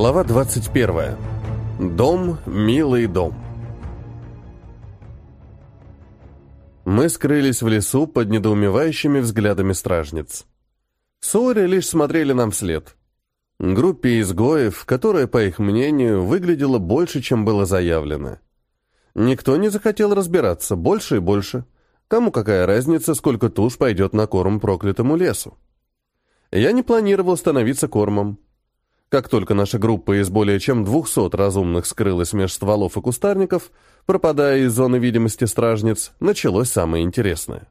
Глава 21. Дом, милый дом. Мы скрылись в лесу под недоумевающими взглядами стражниц. Сори лишь смотрели нам вслед. Группе изгоев, которая, по их мнению, выглядела больше, чем было заявлено. Никто не захотел разбираться, больше и больше. Кому какая разница, сколько туш пойдет на корм проклятому лесу? Я не планировал становиться кормом. Как только наша группа из более чем 200 разумных скрылась меж стволов и кустарников, пропадая из зоны видимости стражниц, началось самое интересное.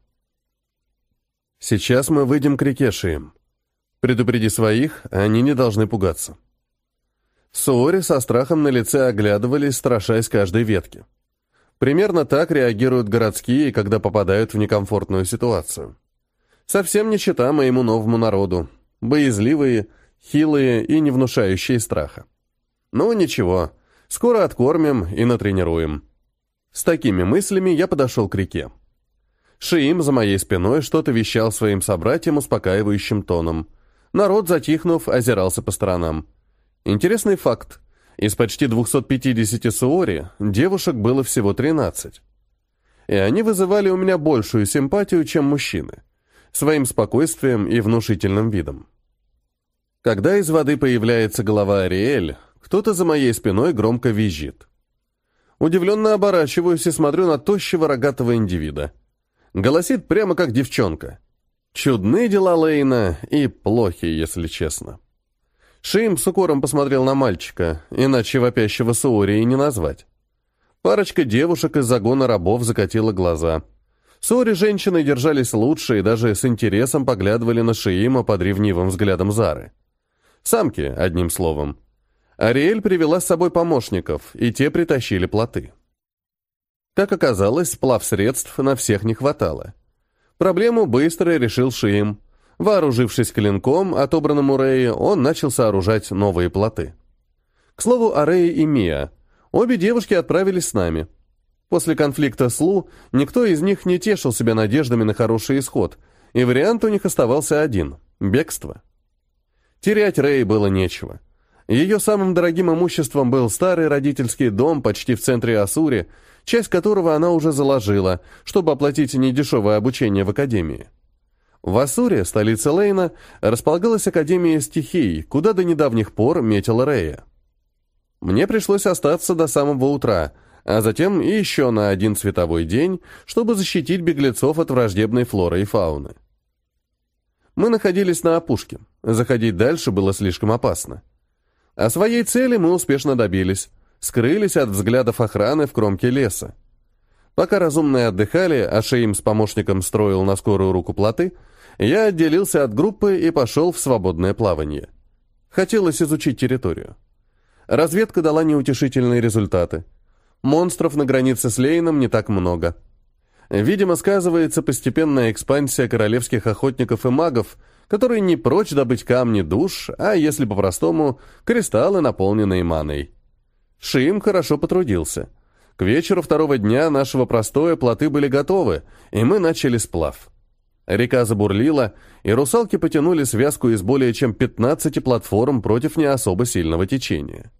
Сейчас мы выйдем к реке Шием. Предупреди своих, они не должны пугаться. Суори со страхом на лице оглядывались, страшась каждой ветки. Примерно так реагируют городские, когда попадают в некомфортную ситуацию. Совсем не чита моему новому народу. Боязливые, хилые и не внушающие страха. Ну, ничего, скоро откормим и натренируем. С такими мыслями я подошел к реке. Шиим за моей спиной что-то вещал своим собратьям успокаивающим тоном. Народ, затихнув, озирался по сторонам. Интересный факт. Из почти 250 суори девушек было всего 13. И они вызывали у меня большую симпатию, чем мужчины. Своим спокойствием и внушительным видом. Когда из воды появляется голова Ариэль, кто-то за моей спиной громко визжит. Удивленно оборачиваюсь и смотрю на тощего рогатого индивида. Голосит прямо как девчонка. Чудные дела Лейна и плохи, если честно. Шим с укором посмотрел на мальчика, иначе вопящего Суори и не назвать. Парочка девушек из загона рабов закатила глаза. Суори женщины держались лучше и даже с интересом поглядывали на Шиима под ревнивым взглядом Зары. Самки, одним словом. Ариэль привела с собой помощников, и те притащили плоты. Как оказалось, сплав средств на всех не хватало. Проблему быстро решил Шиим. Вооружившись клинком, отобранным у Реи, он начал сооружать новые плоты. К слову о Рее и Мия. Обе девушки отправились с нами. После конфликта с Лу никто из них не тешил себя надеждами на хороший исход, и вариант у них оставался один – бегство. Терять Рэй было нечего. Ее самым дорогим имуществом был старый родительский дом почти в центре Асури, часть которого она уже заложила, чтобы оплатить недешевое обучение в академии. В Асуре, столице Лейна, располагалась Академия стихий, куда до недавних пор метила Рея. Мне пришлось остаться до самого утра, а затем и еще на один световой день, чтобы защитить беглецов от враждебной флоры и фауны. Мы находились на опушке. Заходить дальше было слишком опасно. А своей цели мы успешно добились. Скрылись от взглядов охраны в кромке леса. Пока разумные отдыхали, а Шеим с помощником строил на скорую руку плоты, я отделился от группы и пошел в свободное плавание. Хотелось изучить территорию. Разведка дала неутешительные результаты. Монстров на границе с Лейном не так много. Видимо, сказывается постепенная экспансия королевских охотников и магов, которые не прочь добыть камни душ, а если по-простому, кристаллы, наполненные маной. Шим хорошо потрудился. К вечеру второго дня нашего простоя плоты были готовы, и мы начали сплав. Река забурлила, и русалки потянули связку из более чем 15 платформ против не особо сильного течения.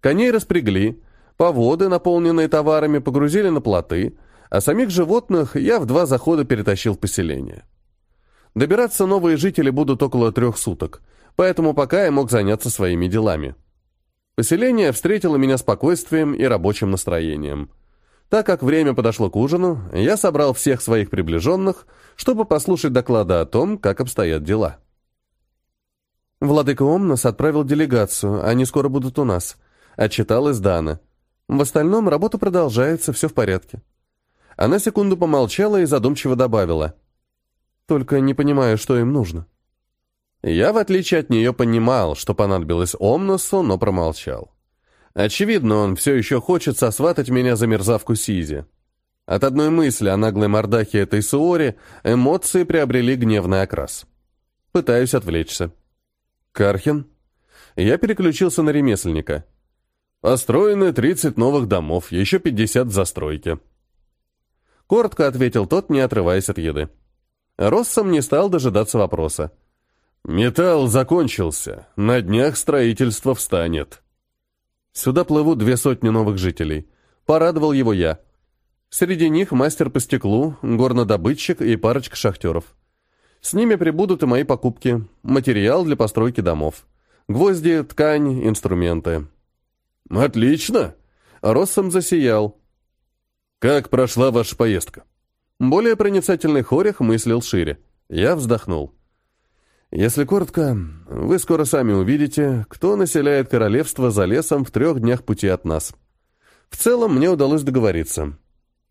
Коней распрягли, поводы, наполненные товарами, погрузили на плоты – а самих животных я в два захода перетащил в поселение. Добираться новые жители будут около трех суток, поэтому пока я мог заняться своими делами. Поселение встретило меня спокойствием и рабочим настроением. Так как время подошло к ужину, я собрал всех своих приближенных, чтобы послушать доклады о том, как обстоят дела. «Владыка Омнос отправил делегацию, они скоро будут у нас», — отчиталась Дана. «В остальном работа продолжается, все в порядке». Она секунду помолчала и задумчиво добавила. «Только не понимаю, что им нужно». Я, в отличие от нее, понимал, что понадобилось Омносу, но промолчал. Очевидно, он все еще хочет сосватать меня за мерзавку Сизи. От одной мысли о наглой мордахе этой Суори эмоции приобрели гневный окрас. Пытаюсь отвлечься. «Кархин?» Я переключился на ремесленника. «Построены 30 новых домов, еще 50 в застройке». Коротко ответил тот, не отрываясь от еды. Россом не стал дожидаться вопроса. Металл закончился, на днях строительство встанет. Сюда плывут две сотни новых жителей. Порадовал его я. Среди них мастер по стеклу, горнодобытчик и парочка шахтеров. С ними прибудут и мои покупки, материал для постройки домов. Гвозди, ткань, инструменты. «Отлично!» Россом засиял. «Как прошла ваша поездка?» Более проницательный Хорих мыслил шире. Я вздохнул. «Если коротко, вы скоро сами увидите, кто населяет королевство за лесом в трех днях пути от нас. В целом мне удалось договориться.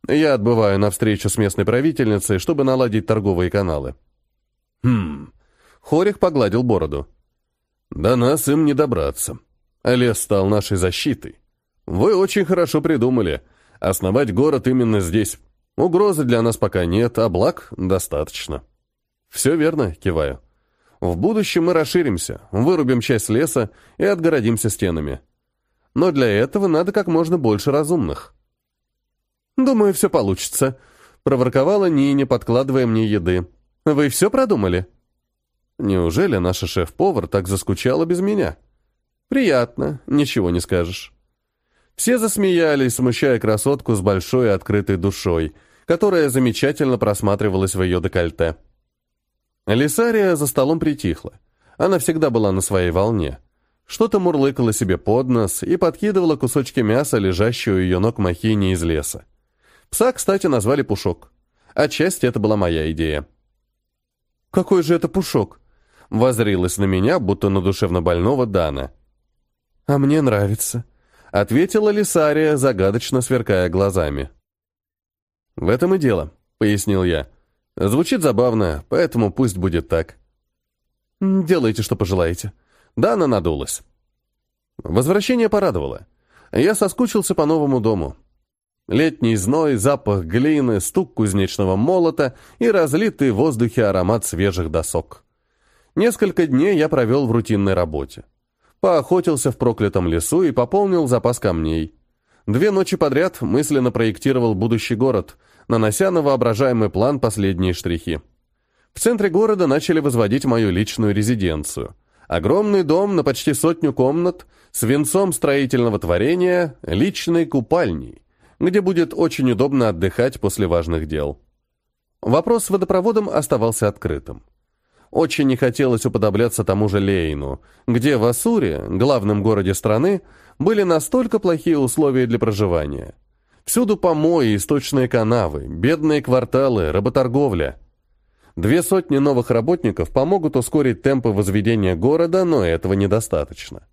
Я отбываю на встречу с местной правительницей, чтобы наладить торговые каналы». «Хм...» Хорих погладил бороду. «До нас им не добраться. Лес стал нашей защитой. Вы очень хорошо придумали. Основать город именно здесь. Угрозы для нас пока нет, а благ достаточно». «Все верно», — киваю. «В будущем мы расширимся, вырубим часть леса и отгородимся стенами. Но для этого надо как можно больше разумных». «Думаю, все получится», — проворковала Нине, подкладывая мне еды. «Вы все продумали?» «Неужели наша шеф-повар так заскучала без меня?» «Приятно, ничего не скажешь». Все засмеялись, смущая красотку с большой открытой душой, которая замечательно просматривалась в ее декольте. Лисария за столом притихла. Она всегда была на своей волне. Что-то мурлыкала себе под нос и подкидывала кусочки мяса, лежащие у ее ног махини из леса. Пса, кстати, назвали Пушок. Отчасти это была моя идея. «Какой же это Пушок?» Возрилась на меня, будто на душевно больного Дана. «А мне нравится», — ответила Лисария, загадочно сверкая глазами. «В этом и дело», — пояснил я. «Звучит забавно, поэтому пусть будет так». «Делайте, что пожелаете». Дана надулась. Возвращение порадовало. Я соскучился по новому дому. Летний зной, запах глины, стук кузнечного молота и разлитый в воздухе аромат свежих досок. Несколько дней я провел в рутинной работе. Поохотился в проклятом лесу и пополнил запас камней. Две ночи подряд мысленно проектировал будущий город, нанося на воображаемый план последние штрихи. В центре города начали возводить мою личную резиденцию. Огромный дом на почти сотню комнат с венцом строительного творения, личной купальней, где будет очень удобно отдыхать после важных дел. Вопрос с водопроводом оставался открытым. Очень не хотелось уподобляться тому же Лейну, где в Ассуре, главном городе страны, были настолько плохие условия для проживания. Всюду помои, источные канавы, бедные кварталы, работорговля. Две сотни новых работников помогут ускорить темпы возведения города, но этого недостаточно.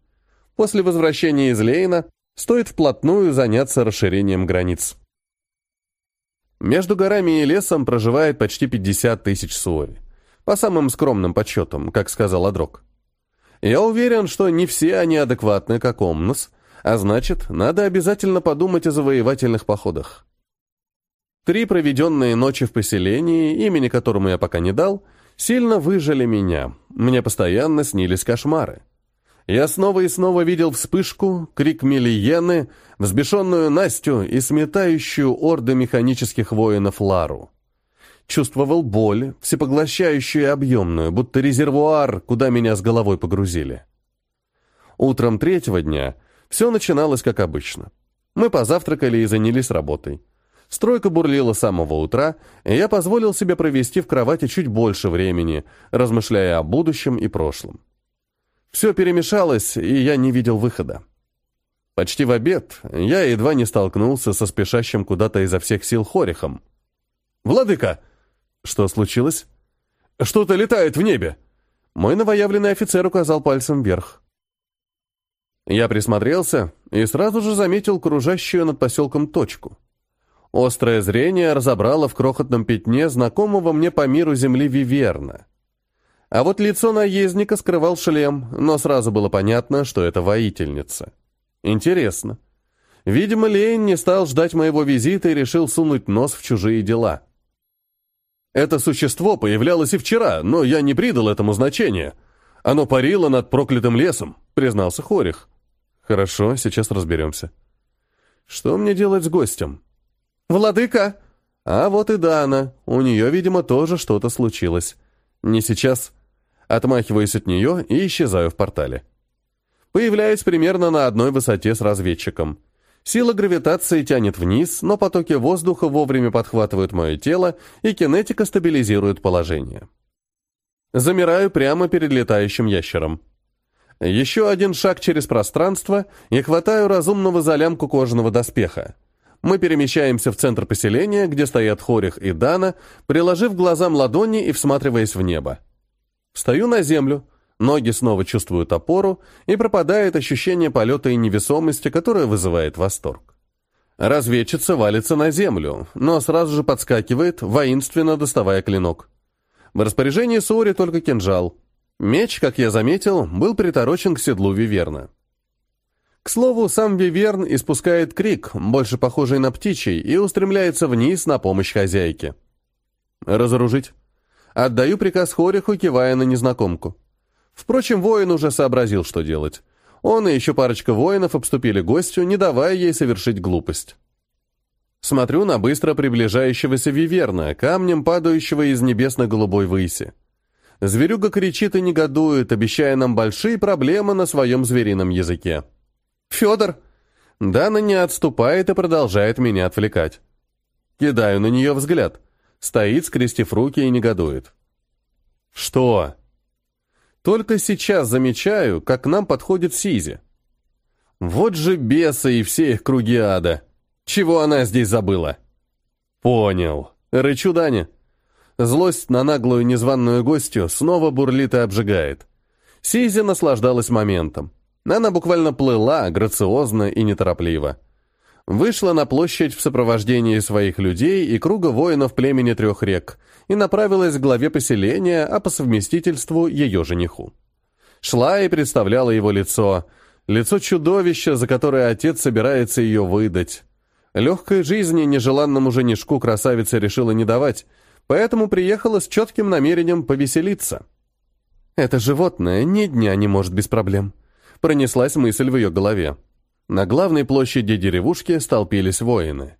После возвращения из Лейна стоит вплотную заняться расширением границ. Между горами и лесом проживает почти 50 тысяч суори. По самым скромным подсчетам, как сказал Адрок. Я уверен, что не все они адекватны, как Омнус, а значит, надо обязательно подумать о завоевательных походах. Три проведенные ночи в поселении, имени которому я пока не дал, сильно выжили меня. Мне постоянно снились кошмары. Я снова и снова видел вспышку, крик Мелиены, взбешенную Настю и сметающую орды механических воинов Лару. Чувствовал боль, всепоглощающую и объемную, будто резервуар, куда меня с головой погрузили. Утром третьего дня все начиналось как обычно. Мы позавтракали и занялись работой. Стройка бурлила с самого утра, и я позволил себе провести в кровати чуть больше времени, размышляя о будущем и прошлом. Все перемешалось, и я не видел выхода. Почти в обед я едва не столкнулся со спешащим куда-то изо всех сил Хорихом. «Владыка!» «Что случилось?» «Что-то летает в небе!» Мой новоявленный офицер указал пальцем вверх. Я присмотрелся и сразу же заметил кружащую над поселком точку. Острое зрение разобрало в крохотном пятне знакомого мне по миру земли Виверна — а вот лицо наездника скрывал шлем, но сразу было понятно, что это воительница. Интересно. Видимо, Лейн не стал ждать моего визита и решил сунуть нос в чужие дела. Это существо появлялось и вчера, но я не придал этому значения. Оно парило над проклятым лесом, признался Хорих. Хорошо, сейчас разберемся. Что мне делать с гостем? Владыка! А вот и Дана. У нее, видимо, тоже что-то случилось. Не сейчас, Отмахиваюсь от нее и исчезаю в портале. Появляюсь примерно на одной высоте с разведчиком. Сила гравитации тянет вниз, но потоки воздуха вовремя подхватывают мое тело, и кинетика стабилизирует положение. Замираю прямо перед летающим ящером. Еще один шаг через пространство и хватаю разумного за лямку кожаного доспеха. Мы перемещаемся в центр поселения, где стоят Хорих и Дана, приложив глазам ладони и всматриваясь в небо. Стою на землю, ноги снова чувствуют опору, и пропадает ощущение полета и невесомости, которое вызывает восторг. Разведчица валится на землю, но сразу же подскакивает, воинственно доставая клинок. В распоряжении Суори только кинжал. Меч, как я заметил, был приторочен к седлу Виверна. К слову, сам Виверн испускает крик, больше похожий на птичий, и устремляется вниз на помощь хозяйке. «Разоружить». Отдаю приказ Хориху, кивая на незнакомку. Впрочем, воин уже сообразил, что делать. Он и еще парочка воинов обступили гостю, не давая ей совершить глупость. Смотрю на быстро приближающегося Виверна, камнем падающего из небесно-голубой выси. Зверюга кричит и негодует, обещая нам большие проблемы на своем зверином языке. «Федор!» Дана не отступает и продолжает меня отвлекать. Кидаю на нее взгляд. Стоит, скрестив руки и негодует. «Что?» Только сейчас замечаю, как к нам подходит Сизи. Вот же бесы и все их круги ада. Чего она здесь забыла? Понял. Рычу Даня. Злость на наглую незваную гостью снова бурлит и обжигает. Сизи наслаждалась моментом. Она буквально плыла, грациозно и неторопливо. Вышла на площадь в сопровождении своих людей и круга воинов племени трех рек и направилась к главе поселения, а по совместительству ее жениху. Шла и представляла его лицо, лицо чудовища, за которое отец собирается ее выдать. Легкой жизни нежеланному женишку красавица решила не давать, поэтому приехала с четким намерением повеселиться. «Это животное ни дня не может без проблем», — пронеслась мысль в ее голове. На главной площади деревушки столпились воины.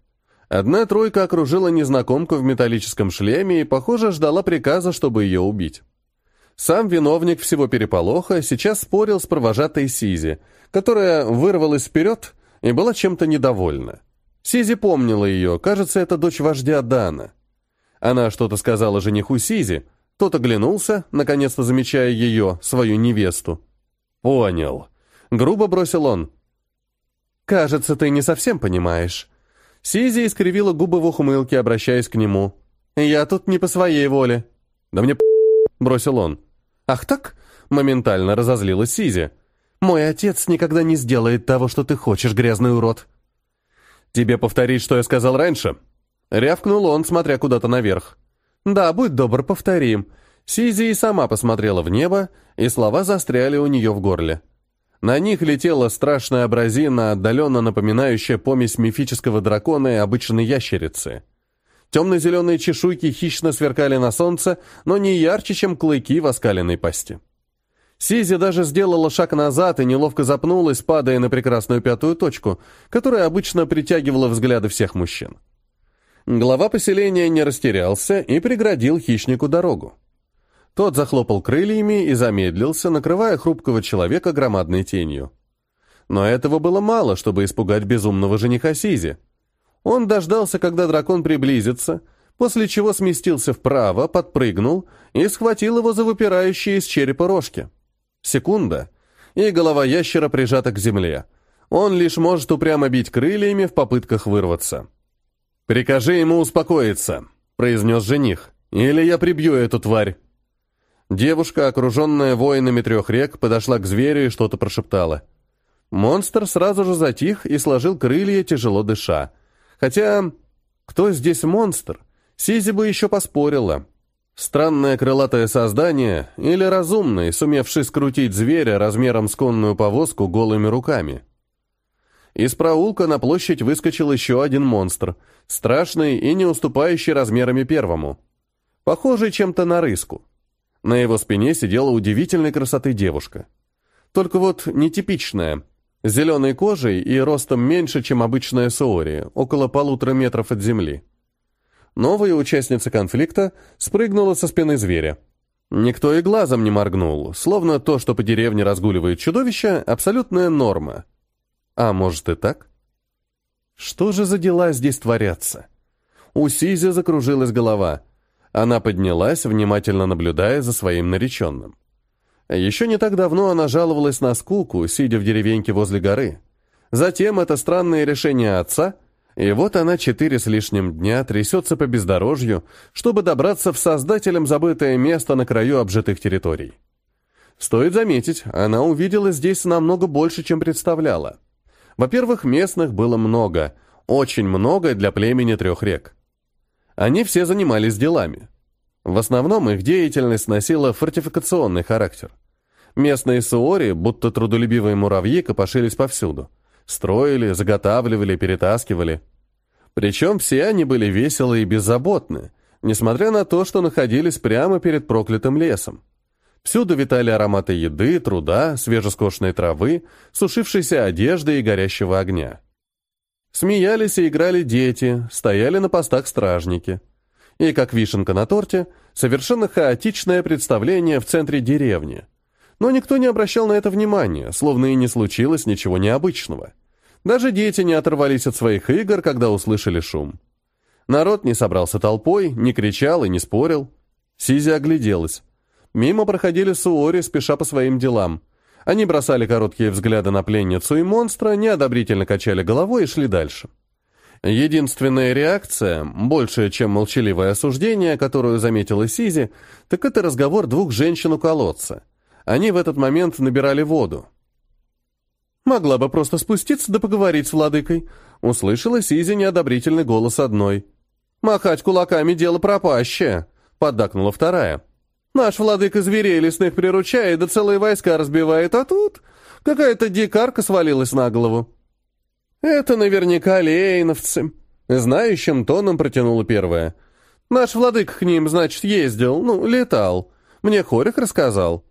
Одна тройка окружила незнакомку в металлическом шлеме и, похоже, ждала приказа, чтобы ее убить. Сам виновник всего переполоха сейчас спорил с провожатой Сизи, которая вырвалась вперед и была чем-то недовольна. Сизи помнила ее, кажется, это дочь вождя Дана. Она что-то сказала жениху Сизи, тот оглянулся, наконец-то замечая ее, свою невесту. «Понял». Грубо бросил он. «Кажется, ты не совсем понимаешь». Сизи искривила губы в ухмылке, обращаясь к нему. «Я тут не по своей воле». «Да мне бросил он. «Ах так?» — моментально разозлилась Сизи. «Мой отец никогда не сделает того, что ты хочешь, грязный урод». «Тебе повторить, что я сказал раньше?» Рявкнул он, смотря куда-то наверх. «Да, будь добр, повторим». Сизи и сама посмотрела в небо, и слова застряли у нее в горле. На них летела страшная абразина, отдаленно напоминающая помесь мифического дракона и обычной ящерицы. Темно-зеленые чешуйки хищно сверкали на солнце, но не ярче, чем клыки в оскаленной пасти. Сизи даже сделала шаг назад и неловко запнулась, падая на прекрасную пятую точку, которая обычно притягивала взгляды всех мужчин. Глава поселения не растерялся и преградил хищнику дорогу. Тот захлопал крыльями и замедлился, накрывая хрупкого человека громадной тенью. Но этого было мало, чтобы испугать безумного жениха Сизи. Он дождался, когда дракон приблизится, после чего сместился вправо, подпрыгнул и схватил его за выпирающие из черепа рожки. Секунда, и голова ящера прижата к земле. Он лишь может упрямо бить крыльями в попытках вырваться. «Прикажи ему успокоиться», — произнес жених, — «или я прибью эту тварь». Девушка, окруженная воинами трех рек, подошла к зверю и что-то прошептала. Монстр сразу же затих и сложил крылья, тяжело дыша. Хотя, кто здесь монстр? Сизи бы еще поспорила. Странное крылатое создание или разумный, сумевший скрутить зверя размером с конную повозку голыми руками. Из проулка на площадь выскочил еще один монстр, страшный и не уступающий размерами первому. Похожий чем-то на рыску. На его спине сидела удивительной красоты девушка. Только вот нетипичная, зеленой кожей и ростом меньше, чем обычная Соори, около полутора метров от земли. Новая участница конфликта спрыгнула со спины зверя. Никто и глазом не моргнул, словно то, что по деревне разгуливает чудовище, абсолютная норма. А может и так? Что же за дела здесь творятся? У Сизи закружилась голова. Она поднялась, внимательно наблюдая за своим нареченным. Еще не так давно она жаловалась на скуку, сидя в деревеньке возле горы. Затем это странное решение отца, и вот она четыре с лишним дня трясется по бездорожью, чтобы добраться в создателем забытое место на краю обжитых территорий. Стоит заметить, она увидела здесь намного больше, чем представляла. Во-первых, местных было много, очень много для племени трех рек. Они все занимались делами. В основном их деятельность носила фортификационный характер. Местные суори, будто трудолюбивые муравьи, копошились повсюду. Строили, заготавливали, перетаскивали. Причем все они были веселы и беззаботны, несмотря на то, что находились прямо перед проклятым лесом. Всюду витали ароматы еды, труда, свежескошенной травы, сушившейся одежды и горящего огня. Смеялись и играли дети, стояли на постах стражники. И, как вишенка на торте, совершенно хаотичное представление в центре деревни. Но никто не обращал на это внимания, словно и не случилось ничего необычного. Даже дети не оторвались от своих игр, когда услышали шум. Народ не собрался толпой, не кричал и не спорил. Сизи огляделась. Мимо проходили суори, спеша по своим делам. Они бросали короткие взгляды на пленницу и монстра, неодобрительно качали головой и шли дальше. Единственная реакция, большая, чем молчаливое осуждение, которую заметила Сизи, так это разговор двух женщин у колодца. Они в этот момент набирали воду. «Могла бы просто спуститься да поговорить с владыкой», — услышала Сизи неодобрительный голос одной. «Махать кулаками — дело пропащее», — поддакнула вторая. Наш владыка зверей лесных приручает, да целые войска разбивает, а тут какая-то дикарка свалилась на голову. Это наверняка лейновцы. Знающим тоном протянула первая. Наш владыка к ним, значит, ездил, ну, летал. Мне Хорих рассказал.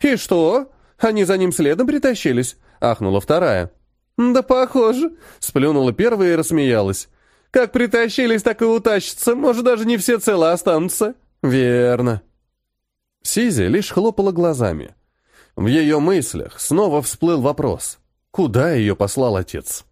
И что? Они за ним следом притащились? Ахнула вторая. Да похоже. Сплюнула первая и рассмеялась. Как притащились, так и утащатся. Может, даже не все целы останутся. Верно. Сизи лишь хлопала глазами. В ее мыслях снова всплыл вопрос, куда ее послал отец.